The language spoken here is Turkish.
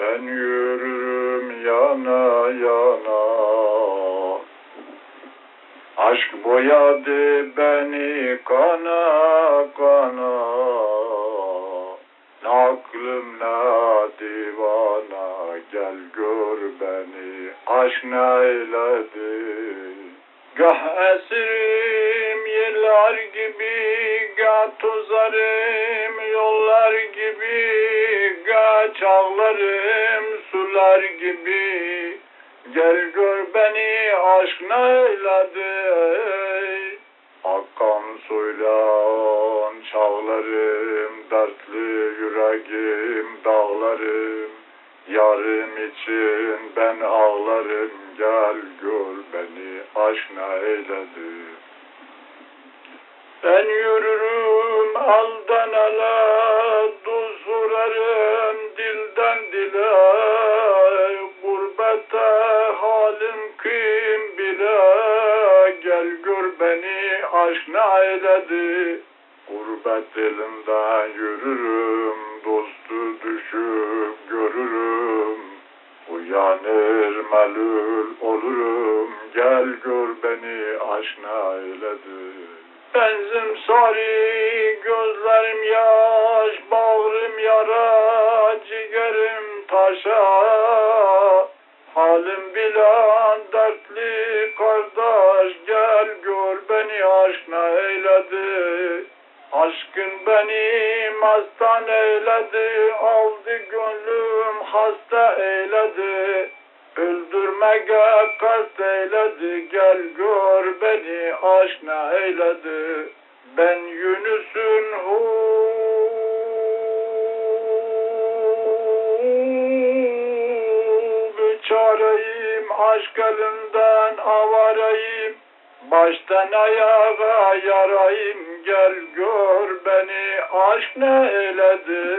Ben yürürüm yana yana. Aşk boyadı beni kana kana. Ne aklım ne divana Gel gör beni. Aşk neyledi? Gah esirim yıllar gibi Gah tozarım yollar gibi çağlarım sular gibi. Gel gör beni aşk neyledi Akan suylan çağlarım Dertli yüreğim dağlarım. Yarım için ben ağlarım Gel gör beni aşk neyledi Ben yürürüm halim kim bile? Gel gör beni aşk neyledi Gurbet elinden yürürüm Dostu düşüp görürüm. Uyanır melul olurum. Gel gör beni aşk neyledi Benzim sarı gözlerim yaş Bağrım yara ciğerim taşa Halim bilen dertli kardeş Gel gör beni aşk neyledi. Aşkın beni mastan eyledi Aldı gönlüm hasta eyledi. Öldürmeye kast eyledi Gel gör beni aşk neyledi. Ben Aşk elinden avarayım. Baştan ayağa yarayım Gel gör beni. Aşk neyledi